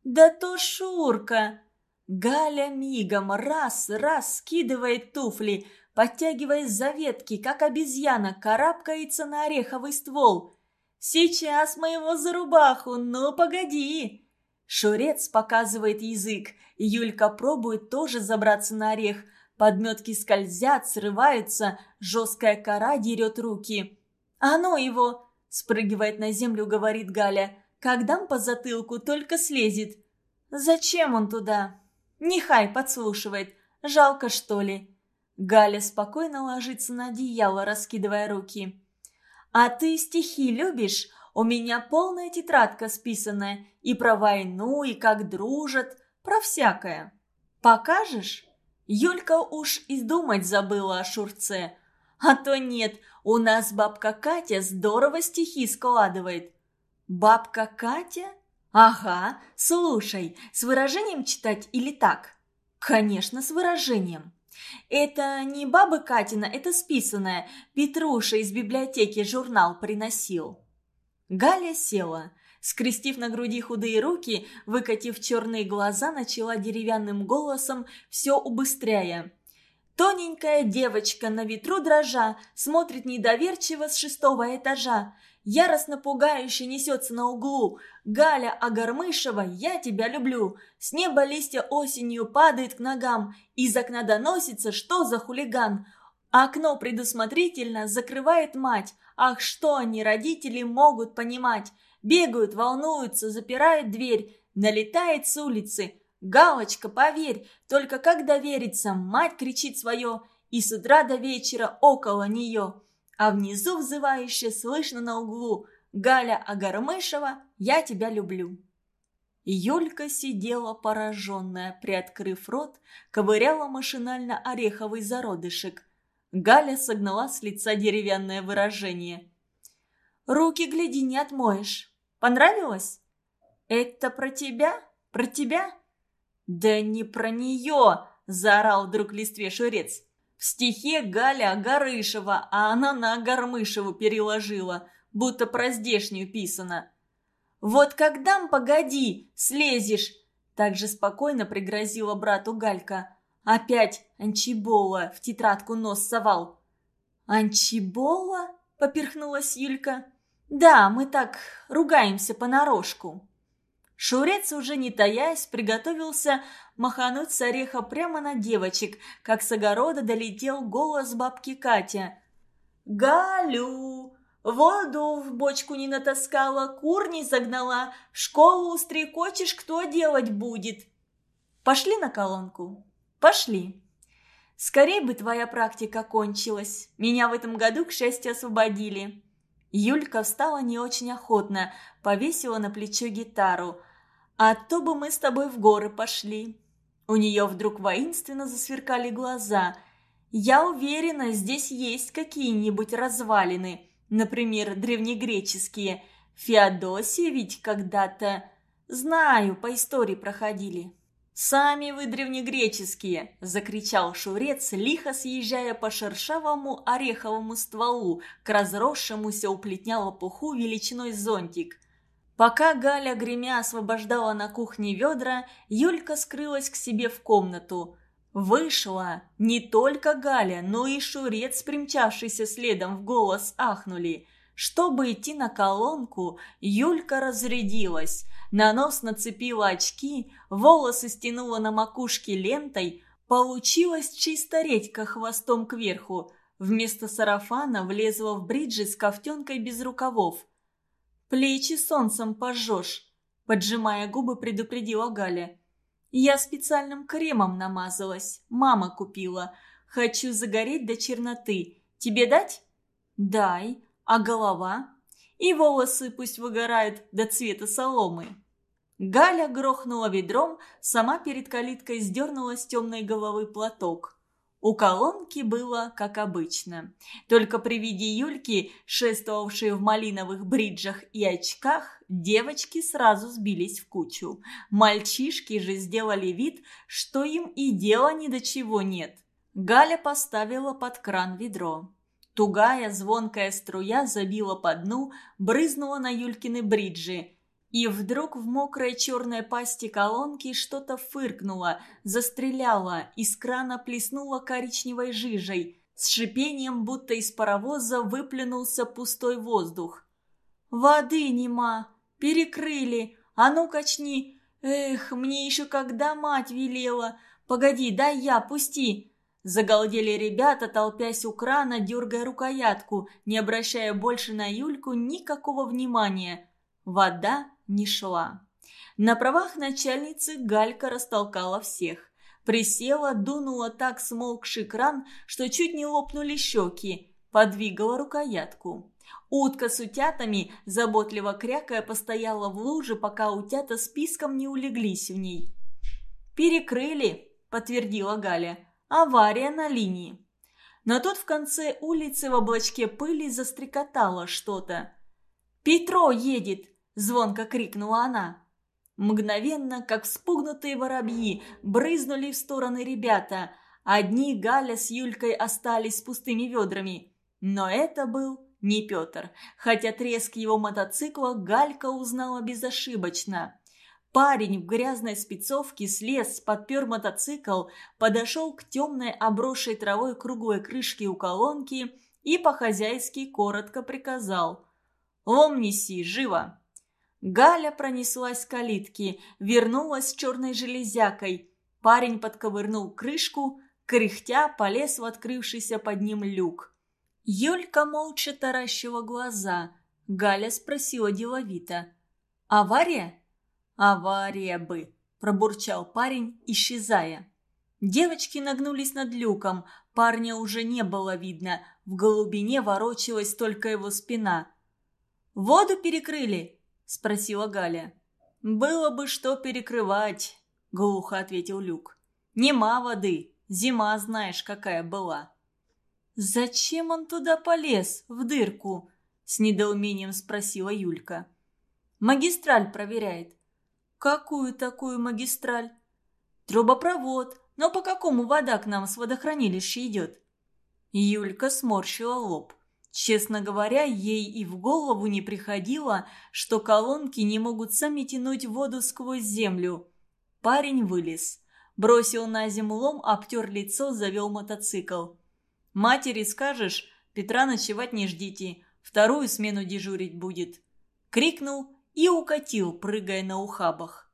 «Да то Шурка!» Галя мигом раз-раз скидывает туфли, подтягиваясь за ветки, как обезьяна, карабкается на ореховый ствол. «Сейчас мы его за рубаху, ну погоди!» Шурец показывает язык, Юлька пробует тоже забраться на орех. Подметки скользят, срываются, жесткая кора дерет руки. «А ну его!» – спрыгивает на землю, говорит Галя. «Как дам по затылку, только слезет». «Зачем он туда?» «Нехай подслушивает. Жалко, что ли?» Галя спокойно ложится на одеяло, раскидывая руки. «А ты стихи любишь? У меня полная тетрадка списанная. И про войну, и как дружат про всякое. Покажешь? Юлька уж и думать забыла о Шурце. А то нет, у нас бабка Катя здорово стихи складывает. Бабка Катя? Ага, слушай, с выражением читать или так? Конечно, с выражением. Это не баба Катина, это списанное. Петруша из библиотеки журнал приносил. Галя села. Скрестив на груди худые руки, выкатив черные глаза, начала деревянным голосом, все убыстряя. Тоненькая девочка на ветру дрожа смотрит недоверчиво с шестого этажа. Яростно пугающе несется на углу. Галя Агармышева, я тебя люблю. С неба листья осенью падает к ногам. Из окна доносится, что за хулиган. Окно предусмотрительно закрывает мать. Ах, что они, родители, могут понимать? Бегают, волнуются, запирают дверь. Налетает с улицы. «Галочка, поверь, только как довериться?» Мать кричит свое, и с утра до вечера около нее. А внизу взывающе слышно на углу «Галя Агармышева, я тебя люблю». Юлька сидела пораженная, приоткрыв рот, ковыряла машинально ореховый зародышек. Галя согнала с лица деревянное выражение. «Руки, гляди, не отмоешь». Понравилось? Это про тебя? Про тебя? Да не про нее, заорал вдруг листве Шурец. В стихе Галя Горышева, а она на Гармышеву переложила, будто про здешнюю писано. «Вот когда, погоди, слезешь!» Так же спокойно пригрозила брату Галька. Опять Анчибола в тетрадку нос совал. «Анчибола?» — поперхнулась Юлька. «Да, мы так ругаемся понарошку». Шурец, уже не таясь, приготовился махануть с ореха прямо на девочек, как с огорода долетел голос бабки Катя. «Галю! Воду в бочку не натаскала, кур не загнала, школу устрекочешь, кто делать будет?» «Пошли на колонку?» «Пошли!» «Скорей бы твоя практика кончилась. Меня в этом году, к счастью, освободили». Юлька встала не очень охотно, повесила на плечо гитару. «А то бы мы с тобой в горы пошли». У нее вдруг воинственно засверкали глаза. «Я уверена, здесь есть какие-нибудь развалины, например, древнегреческие. Феодосия ведь когда-то...» «Знаю, по истории проходили». «Сами вы древнегреческие!» – закричал Шурец, лихо съезжая по шершавому ореховому стволу к разросшемуся у плетня лопуху величиной зонтик. Пока Галя, гремя, освобождала на кухне ведра, Юлька скрылась к себе в комнату. Вышла не только Галя, но и Шурец, примчавшийся следом в голос, ахнули. Чтобы идти на колонку, Юлька разрядилась – на нос нацепила очки, волосы стянула на макушке лентой. Получилась чисто редька хвостом кверху. Вместо сарафана влезла в бриджи с ковтенкой без рукавов. «Плечи солнцем пожжешь», – поджимая губы, предупредила Галя. «Я специальным кремом намазалась. Мама купила. Хочу загореть до черноты. Тебе дать?» «Дай. А голова?» И волосы пусть выгорают до цвета соломы. Галя грохнула ведром, сама перед калиткой сдернула с темной головы платок. У колонки было, как обычно. Только при виде Юльки, шествовавшей в малиновых бриджах и очках, девочки сразу сбились в кучу. Мальчишки же сделали вид, что им и дела ни до чего нет. Галя поставила под кран ведро. Тугая звонкая струя забила по дну, брызнула на Юлькины бриджи. И вдруг в мокрой черной пасти колонки что-то фыркнуло, застреляло, из крана плеснуло коричневой жижей. С шипением, будто из паровоза, выплюнулся пустой воздух. «Воды нема! Перекрыли! А ну качни! Эх, мне еще когда мать велела! Погоди, дай я, пусти!» Загалдели ребята, толпясь у крана, дергая рукоятку, не обращая больше на Юльку никакого внимания. Вода не шла. На правах начальницы Галька растолкала всех. Присела, дунула так смолкший кран, что чуть не лопнули щеки. Подвигала рукоятку. Утка с утятами, заботливо крякая, постояла в луже, пока утята списком не улеглись в ней. «Перекрыли», — подтвердила Галя. «Авария на линии». Но тут в конце улицы в облачке пыли застрекотало что-то. «Петро едет!» – звонко крикнула она. Мгновенно, как вспугнутые воробьи, брызнули в стороны ребята. Одни Галя с Юлькой остались с пустыми ведрами. Но это был не Петр, хотя треск его мотоцикла Галька узнала безошибочно. Парень в грязной спецовке слез, подпер мотоцикл, подошел к темной обросшей травой круглой крышке у колонки и по-хозяйски коротко приказал «Лом неси, живо!» Галя пронеслась к калитке, вернулась с черной железякой. Парень подковырнул крышку, кряхтя полез в открывшийся под ним люк. Юлька молча таращила глаза. Галя спросила деловито. «Авария?» «Авария бы», – пробурчал парень, исчезая. Девочки нагнулись над люком, парня уже не было видно, в глубине ворочалась только его спина. «Воду перекрыли?» – спросила Галя. «Было бы что перекрывать», – глухо ответил Люк. «Нема воды, зима знаешь, какая была». «Зачем он туда полез, в дырку?» – с недоумением спросила Юлька. «Магистраль проверяет». «Какую такую магистраль?» «Трубопровод. Но по какому вода к нам с водохранилища идет?» Юлька сморщила лоб. Честно говоря, ей и в голову не приходило, что колонки не могут сами тянуть воду сквозь землю. Парень вылез. Бросил на землю лом, обтер лицо, завел мотоцикл. «Матери скажешь, Петра ночевать не ждите, вторую смену дежурить будет». Крикнул и укатил, прыгая на ухабах.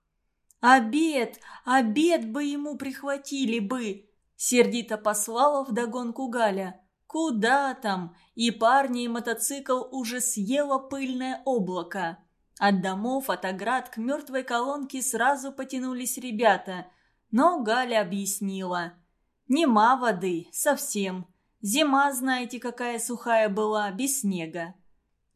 «Обед! Обед бы ему прихватили бы!» Сердито послала вдогонку Галя. Куда там? И парни, и мотоцикл уже съело пыльное облако. От домов, от оград к мертвой колонке сразу потянулись ребята. Но Галя объяснила. Нема воды, совсем. Зима, знаете, какая сухая была, без снега.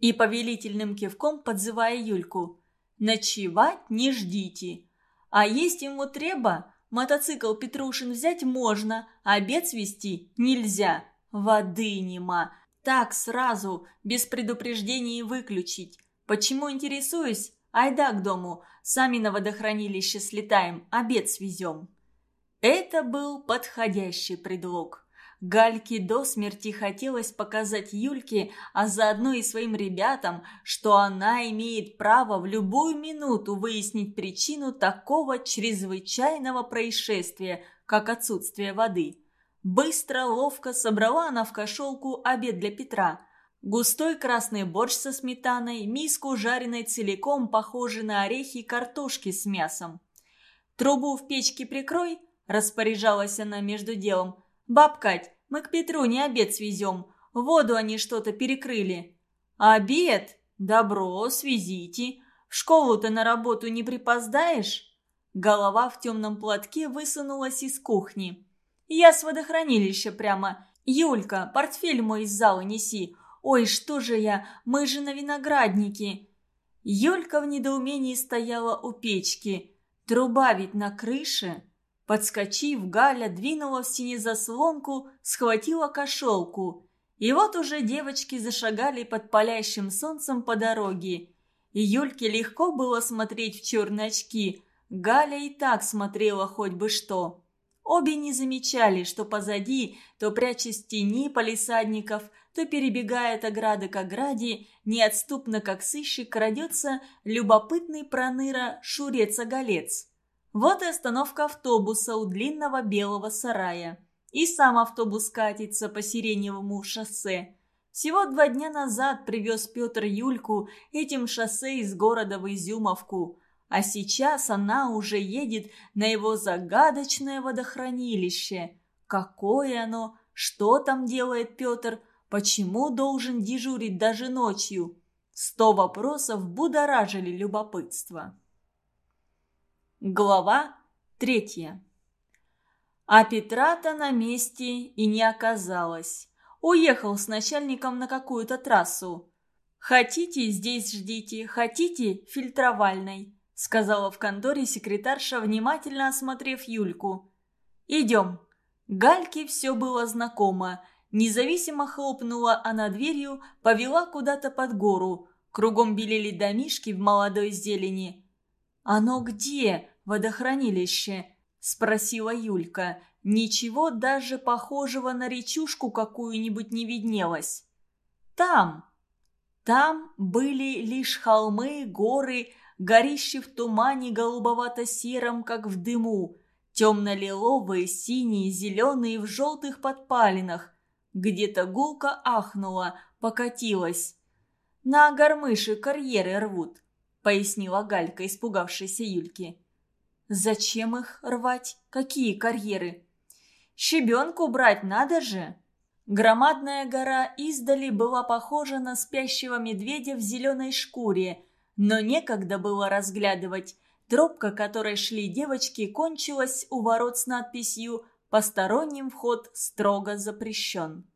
И повелительным кивком подзывая Юльку. Ночевать не ждите. А есть ему треба, мотоцикл Петрушин взять можно, а обед свести нельзя. Воды нема. Так сразу, без предупреждения выключить. Почему интересуюсь? Айда к дому. Сами на водохранилище слетаем, обед свезем. Это был подходящий предлог. Гальке до смерти хотелось показать Юльке, а заодно и своим ребятам, что она имеет право в любую минуту выяснить причину такого чрезвычайного происшествия, как отсутствие воды. Быстро, ловко собрала она в кошелку обед для Петра. Густой красный борщ со сметаной, миску жареной целиком, похожей на орехи картошки с мясом. «Трубу в печке прикрой», – распоряжалась она между делом. «Баб мы к Петру не обед свезем. Воду они что-то перекрыли». «Обед? Добро, свезите. В школу-то на работу не припоздаешь?» Голова в темном платке высунулась из кухни. Я с водохранилища прямо. Юлька, портфель мой из зала неси. Ой, что же я, мы же на винограднике. Юлька в недоумении стояла у печки. Труба ведь на крыше. Подскочив, Галя двинула в стене заслонку, схватила кошелку. И вот уже девочки зашагали под палящим солнцем по дороге. И Юльке легко было смотреть в черные очки. Галя и так смотрела хоть бы что. Обе не замечали, что позади, то прячась в тени полисадников, то перебегая от ограды к ограде, неотступно как сыщик крадется любопытный проныра Шурец-Оголец. Вот и остановка автобуса у длинного белого сарая. И сам автобус катится по Сиреневому шоссе. Всего два дня назад привез Петр Юльку этим шоссе из города в Изюмовку. А сейчас она уже едет на его загадочное водохранилище. Какое оно? Что там делает Петр? Почему должен дежурить даже ночью? Сто вопросов будоражили любопытство. Глава третья. А Петра-то на месте и не оказалось. Уехал с начальником на какую-то трассу. «Хотите, здесь ждите, хотите, фильтровальной», сказала в конторе секретарша, внимательно осмотрев Юльку. «Идем». Гальке все было знакомо. Независимо хлопнула она дверью, повела куда-то под гору. Кругом белели домишки в молодой зелени. «Оно где?» Водохранилище?» – спросила Юлька. Ничего даже похожего на речушку какую-нибудь не виднелось. «Там!» Там были лишь холмы, горы, горище в тумане голубовато-сером, как в дыму, темно-лиловые, синие, зеленые в желтых подпалинах. Где-то гулка ахнула, покатилась. «На гормыши карьеры рвут», — пояснила Галька, испугавшаяся Юльки. Зачем их рвать? Какие карьеры? Щебенку брать надо же. Громадная гора издали была похожа на спящего медведя в зеленой шкуре, но некогда было разглядывать. Тропка, которой шли девочки, кончилась у ворот с надписью «Посторонним вход строго запрещен».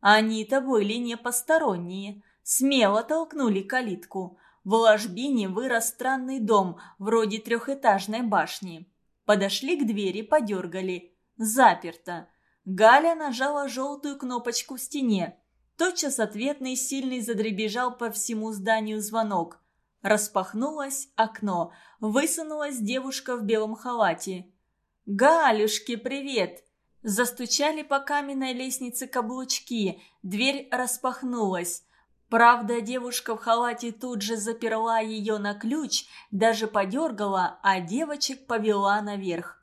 Они-то были не посторонние, смело толкнули калитку. В ложбине вырос странный дом, вроде трехэтажной башни. Подошли к двери, подергали. Заперто. Галя нажала желтую кнопочку в стене. Тотчас ответный сильный задребежал по всему зданию звонок. Распахнулось окно. Высунулась девушка в белом халате. «Галюшки, привет!» Застучали по каменной лестнице каблучки. Дверь распахнулась. Правда, девушка в халате тут же заперла ее на ключ, даже подергала, а девочек повела наверх.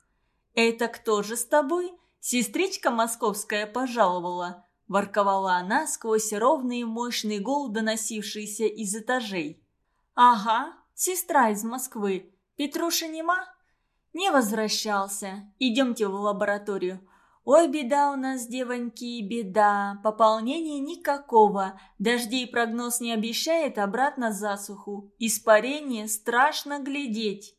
«Это кто же с тобой? Сестричка московская пожаловала», – ворковала она сквозь ровный мощный гул, доносившийся из этажей. «Ага, сестра из Москвы. Петруша нема?» «Не возвращался. Идемте в лабораторию. «Ой, беда у нас, девоньки, беда. Пополнения никакого. Дождей прогноз не обещает, обратно засуху. Испарение страшно глядеть».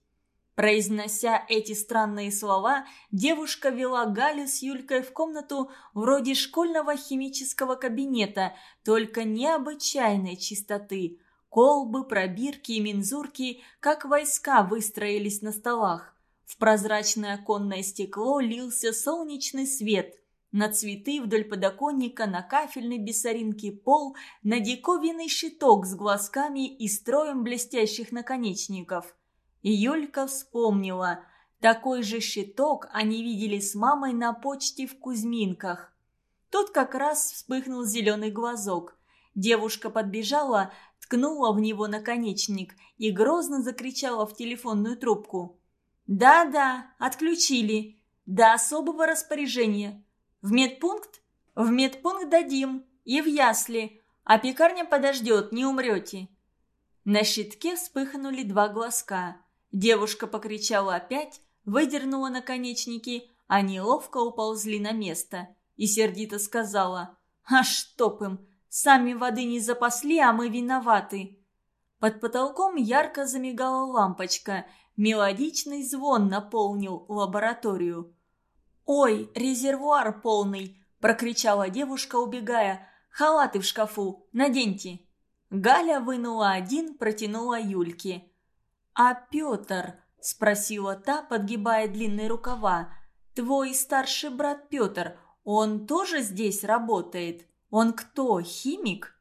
Произнося эти странные слова, девушка вела Галю с Юлькой в комнату вроде школьного химического кабинета, только необычайной чистоты. Колбы, пробирки и мензурки, как войска, выстроились на столах. В прозрачное оконное стекло лился солнечный свет. На цветы вдоль подоконника, на кафельный бисеринки пол, на диковинный щиток с глазками и строем блестящих наконечников. И Юлька вспомнила. Такой же щиток они видели с мамой на почте в Кузьминках. Тут как раз вспыхнул зеленый глазок. Девушка подбежала, ткнула в него наконечник и грозно закричала в телефонную трубку. «Да-да, отключили. До особого распоряжения. В медпункт? В медпункт дадим. И в ясли. А пекарня подождет, не умрете». На щитке вспыхнули два глазка. Девушка покричала опять, выдернула наконечники, они ловко уползли на место. И сердито сказала «А чтоб им! Сами воды не запасли, а мы виноваты!» Под потолком ярко замигала лампочка – Мелодичный звон наполнил лабораторию. «Ой, резервуар полный!» – прокричала девушка, убегая. «Халаты в шкафу, наденьте!» Галя вынула один, протянула Юльке. «А Петр?» – спросила та, подгибая длинные рукава. твой старший брат Петр, он тоже здесь работает? Он кто, химик?»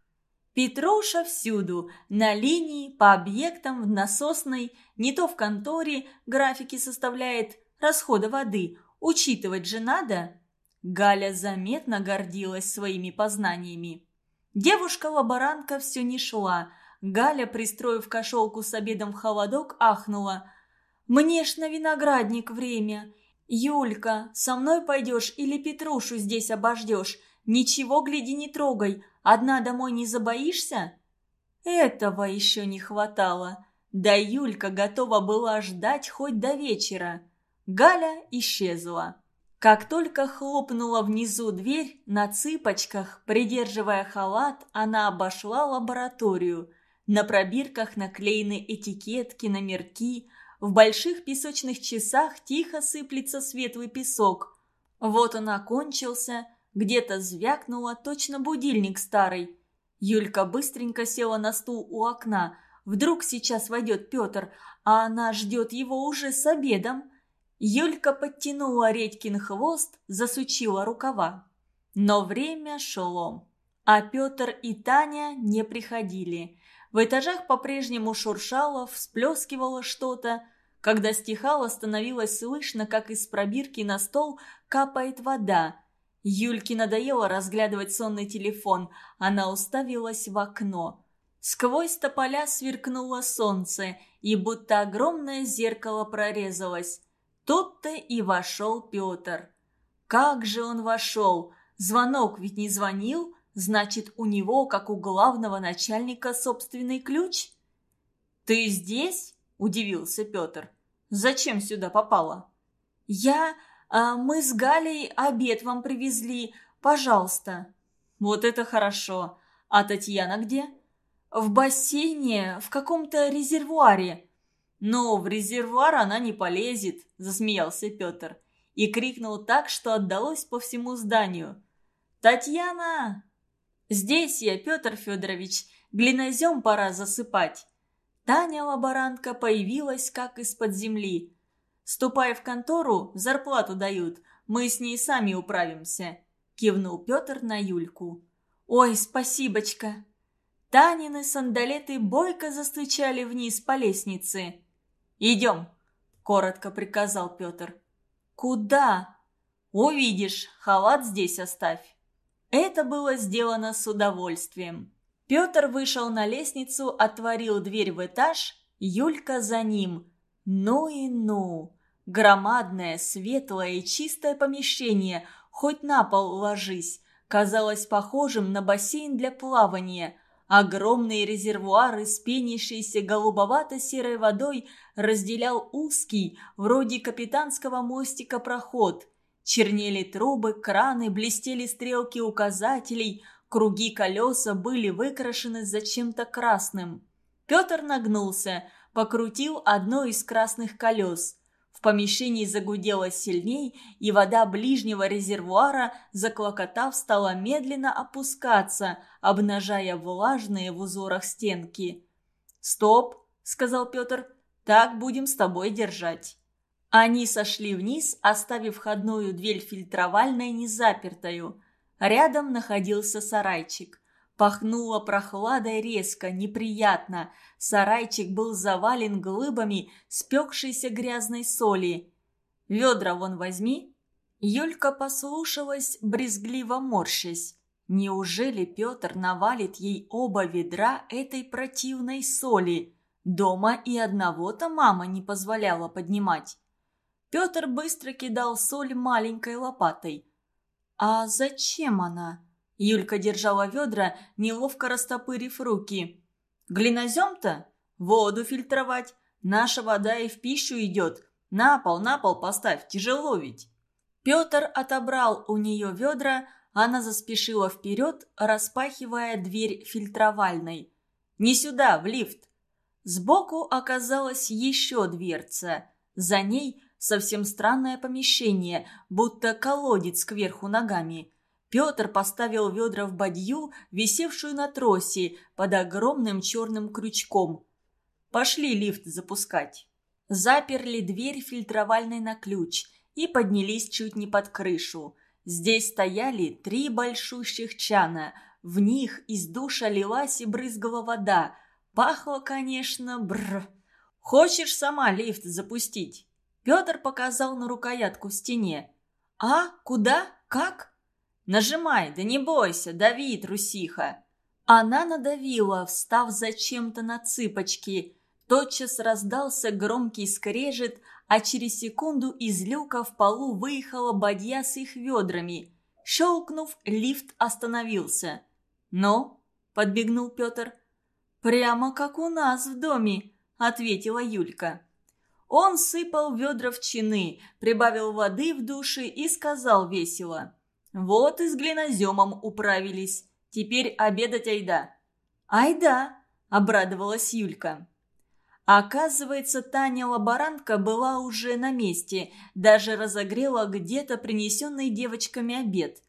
Петруша всюду, на линии, по объектам, в насосной, не то в конторе графики составляет расхода воды. Учитывать же надо. Галя заметно гордилась своими познаниями. Девушка-лаборантка все не шла. Галя, пристроив кошелку с обедом в холодок, ахнула. «Мне ж на виноградник время. Юлька, со мной пойдешь или Петрушу здесь обождешь? Ничего, гляди, не трогай. Одна домой не забоишься?» Этого еще не хватало. Да Юлька готова была ждать хоть до вечера. Галя исчезла. Как только хлопнула внизу дверь, на цыпочках, придерживая халат, она обошла лабораторию. На пробирках наклеены этикетки, номерки. В больших песочных часах тихо сыплется светлый песок. Вот он окончился, где-то звякнуло, точно будильник старый. Юлька быстренько села на стул у окна. Вдруг сейчас войдет Петр, а она ждет его уже с обедом. Юлька подтянула Редькин хвост, засучила рукава. Но время шло. А Петр и Таня не приходили. В этажах по-прежнему шуршало, всплескивало что-то. Когда стихало, становилось слышно, как из пробирки на стол капает вода. Юльке надоело разглядывать сонный телефон. Она уставилась в окно. Сквозь тополя сверкнуло солнце, и будто огромное зеркало прорезалось. Тут-то и вошел Петр. Как же он вошел? Звонок ведь не звонил, значит, у него, как у главного начальника, собственный ключ? «Ты здесь?» – удивился Петр. «Зачем сюда попала?» «Я... А, мы с Галей обед вам привезли. Пожалуйста». «Вот это хорошо. А Татьяна где?» «В бассейне, в каком-то резервуаре. «Но в резервуар она не полезет», – засмеялся Петр. И крикнул так, что отдалось по всему зданию. «Татьяна!» «Здесь я, Петр Федорович. Глинозем пора засыпать». Таня-лаборантка появилась как из-под земли. «Ступай в контору, зарплату дают. Мы с ней сами управимся», – кивнул Петр на Юльку. «Ой, спасибочка!» Танины сандалеты бойко застучали вниз по лестнице. «Идем», – коротко приказал Петр. «Куда?» «Увидишь, халат здесь оставь». Это было сделано с удовольствием. Петр вышел на лестницу, отворил дверь в этаж, Юлька за ним. Ну и ну! Громадное, светлое и чистое помещение, хоть на пол ложись, казалось похожим на бассейн для плавания – Огромные резервуары с пенящейся голубовато-серой водой разделял узкий, вроде капитанского мостика, проход. Чернели трубы, краны, блестели стрелки указателей, круги колеса были выкрашены зачем-то красным. Петр нагнулся, покрутил одно из красных колес – помещении загудело сильней, и вода ближнего резервуара, заклокотав, стала медленно опускаться, обнажая влажные в узорах стенки. «Стоп!» — сказал Петр. «Так будем с тобой держать». Они сошли вниз, оставив входную дверь фильтровальной незапертою. Рядом находился сарайчик. Пахнуло прохладой резко, неприятно. Сарайчик был завален глыбами спекшейся грязной соли. «Ведра вон возьми». Юлька послушалась, брезгливо морщась. Неужели Петр навалит ей оба ведра этой противной соли? Дома и одного-то мама не позволяла поднимать. Петр быстро кидал соль маленькой лопатой. «А зачем она?» Юлька держала ведра, неловко растопырив руки. «Глинозем-то? Воду фильтровать. Наша вода и в пищу идет. На пол, на пол поставь, тяжело ведь». Петр отобрал у нее ведра, она заспешила вперед, распахивая дверь фильтровальной. «Не сюда, в лифт!» Сбоку оказалась еще дверца. За ней совсем странное помещение, будто колодец кверху ногами. Петр поставил ведра в бадью, висевшую на тросе, под огромным черным крючком. «Пошли лифт запускать». Заперли дверь фильтровальной на ключ. и поднялись чуть не под крышу. Здесь стояли три большущих чана. В них из душа лилась и брызгала вода. Пахло, конечно, бр. «Хочешь сама лифт запустить?» Петр показал на рукоятку в стене. «А? Куда? Как?» «Нажимай, да не бойся, дави, трусиха!» Она надавила, встав зачем-то на цыпочки. Тотчас раздался громкий скрежет, а через секунду из люка в полу выехала бадья с их ведрами. Щелкнув, лифт остановился. «Ну?» – подбегнул Петр. «Прямо как у нас в доме», – ответила Юлька. Он сыпал ведра в чины, прибавил воды в душе и сказал весело. «Вот и с глиноземом управились. Теперь обедать айда». «Айда!» – обрадовалась Юлька. Оказывается, Таня-лаборантка была уже на месте, даже разогрела где-то принесенный девочками обед.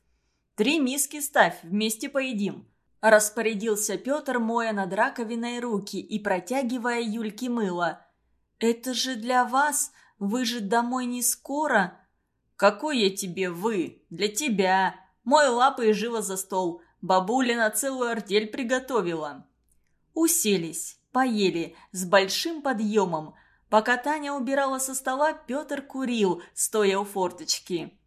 «Три миски ставь, вместе поедим», – распорядился Петр, моя над раковиной руки и протягивая Юльке мыло. «Это же для вас, вы же домой не скоро». «Какой я тебе вы? Для тебя. Мой лапы и живо за стол. Бабуля на целую артель приготовила». Уселись, поели, с большим подъемом. Пока Таня убирала со стола, Петр курил, стоя у форточки.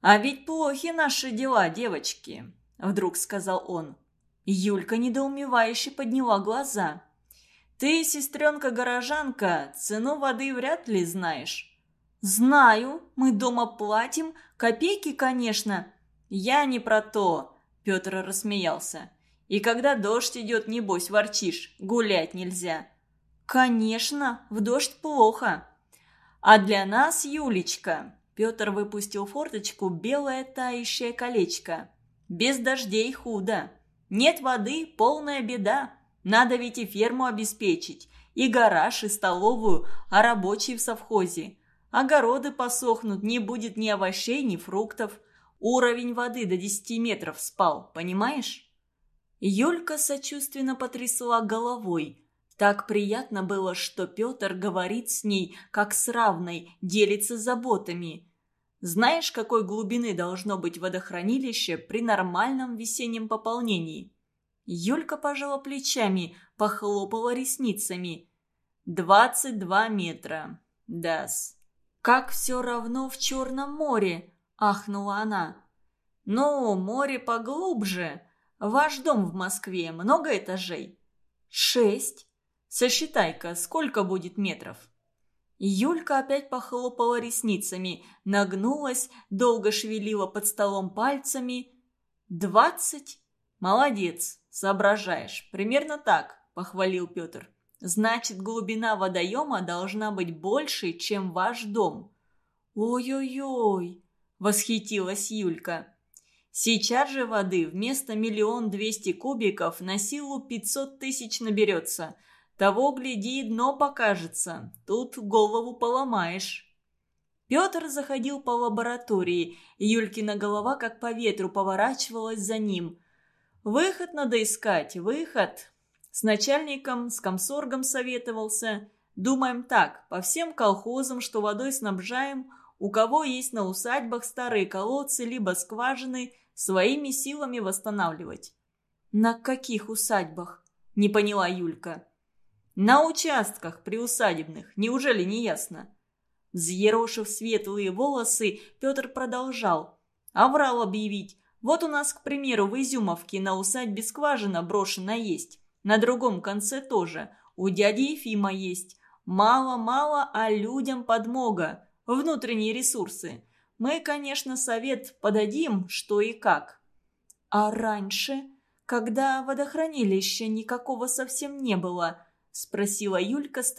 «А ведь плохи наши дела, девочки», — вдруг сказал он. Юлька недоумевающе подняла глаза. «Ты, сестренка-горожанка, цену воды вряд ли знаешь». «Знаю, мы дома платим, копейки, конечно». «Я не про то. Петр рассмеялся. «И когда дождь идет, небось, ворчишь. Гулять нельзя». «Конечно, в дождь плохо». «А для нас, Юлечка...» Петр выпустил форточку белое тающее колечко. «Без дождей худо. Нет воды – полная беда. Надо ведь и ферму обеспечить, и гараж, и столовую, а рабочие в совхозе. Огороды посохнут, не будет ни овощей, ни фруктов. Уровень воды до 10 метров спал, понимаешь?» Юлька сочувственно потрясла головой. Так приятно было, что Петр говорит с ней, как с равной, делится заботами. Знаешь, какой глубины должно быть водохранилище при нормальном весеннем пополнении? Юлька пожала плечами, похлопала ресницами. «Двадцать два метра. Дас». «Как все равно в Черном море!» ахнула она. «Ну, море поглубже. Ваш дом в Москве много этажей?» «Шесть. Сосчитай-ка, сколько будет метров?» Юлька опять похлопала ресницами, нагнулась, долго шевелила под столом пальцами. «Двадцать? Молодец, соображаешь. Примерно так», — похвалил Петр. «Значит, глубина водоема должна быть больше, чем ваш дом». «Ой-ой-ой!» – восхитилась Юлька. «Сейчас же воды вместо миллион двести кубиков на силу пятьсот тысяч наберется. Того, гляди, дно покажется. Тут голову поломаешь». Петр заходил по лаборатории. Юлькина голова как по ветру поворачивалась за ним. «Выход надо искать, выход!» С начальником, с комсоргом советовался. Думаем так, по всем колхозам, что водой снабжаем, у кого есть на усадьбах старые колодцы либо скважины, своими силами восстанавливать. «На каких усадьбах?» – не поняла Юлька. «На участках приусадебных, неужели не ясно?» Взъерошив светлые волосы, Петр продолжал. «Аврал объявить. Вот у нас, к примеру, в Изюмовке на усадьбе скважина брошена есть. На другом конце тоже. У дяди Ефима есть. Мало-мало, а людям подмога внутренние ресурсы. Мы, конечно, совет подадим, что и как. А раньше, когда водохранилища никакого совсем не было, спросила Юлька,